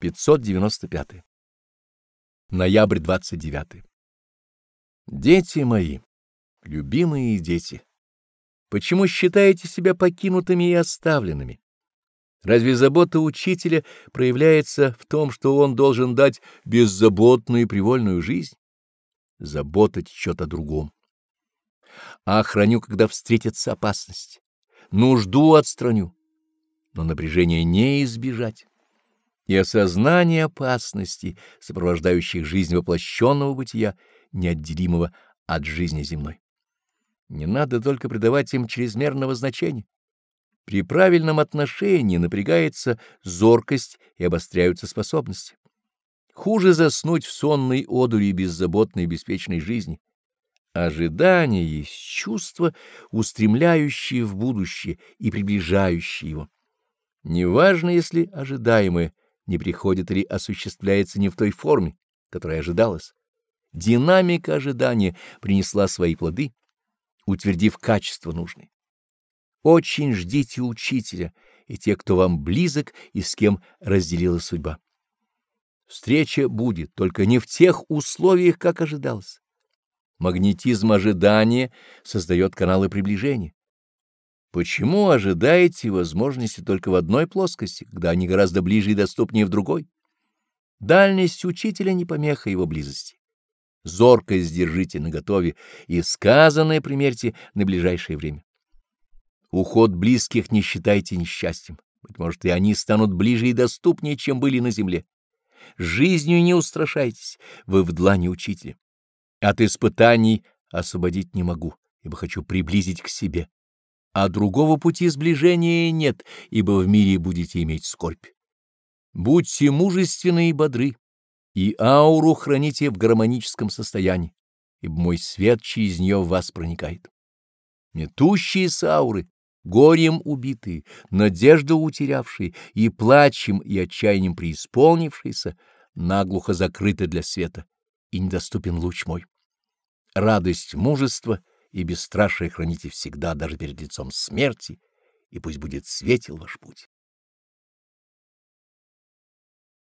595. Ноябрь 29. Дети мои, любимые дети, почему считаете себя покинутыми и оставленными? Разве забота учителя проявляется в том, что он должен дать беззаботную и привольную жизнь? Забота течет о другом. А охраню, когда встретится опасность. Нужду отстраню. Но напряжение не избежать. И осознание опасностей, сопровождающих жизнь воплощенного бытия, неотделимого от жизни земной. Не надо только придавать им чрезмерного значения. При правильном отношении напрягается зоркость и обостряются способности. Хуже заснуть в сонной одуре беззаботной и беспечной жизни. Ожидание есть чувство, устремляющее в будущее и приближающее его. Неважно, если ожидаемое не приходит или осуществляется не в той форме, которая ожидалась. Динамика ожидания принесла свои плоды, утвердив качество нужное. Очень ждите учителя и тех, кто вам близок и с кем разделила судьба. Встреча будет, только не в тех условиях, как ожидалось. Магнетизм ожидания создает каналы приближения. Почему ожидаете возможности только в одной плоскости, когда они гораздо ближе и доступнее в другой? Дальность учителя не помеха его близости. Зоркость держите наготове и сказанное примерьте на ближайшее время. Уход близких не считайте несчастьем. Быть может, и они станут ближе и доступнее, чем были на земле. Жизнью не устрашайтесь, вы в длани учителя. От испытаний освободить не могу, ибо хочу приблизить к себе. А другого пути сближения нет, ибо в мире будете иметь скорбь. Будьте мужественны и бодры, и ауру храните в гармоническом состоянии, ибо мой свет через нее в вас проникает. Метущиеся ауры горем убитые, надежду утерявшие и плачем и отчаянием преисполнившиеся, наглухо закрыты для света, и недоступен луч мой. Радость мужества и бесстрашие храните всегда, даже перед лицом смерти, и пусть будет светел ваш путь.